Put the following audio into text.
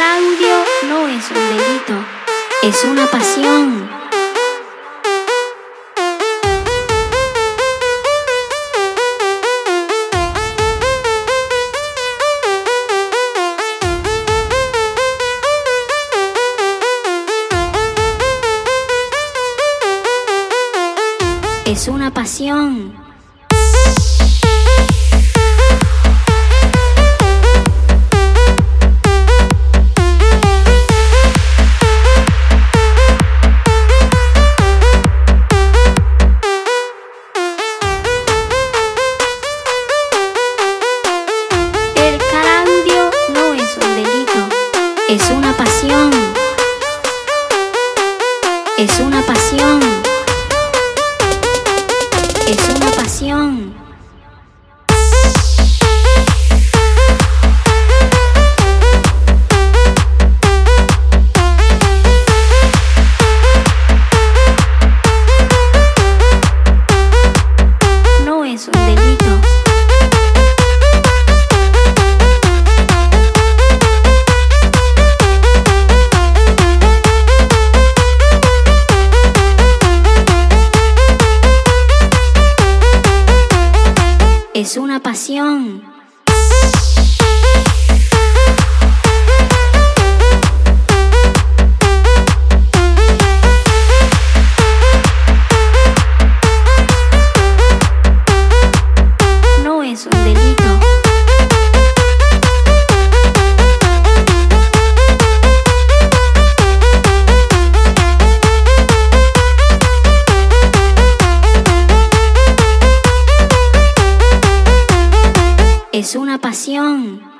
Audio no es un delito, es una pasión. Es una pasión. Es una pasión. Es una pasión. Es una pasión. No es un delito. Es una pasión. No es un delito. Es una pasión.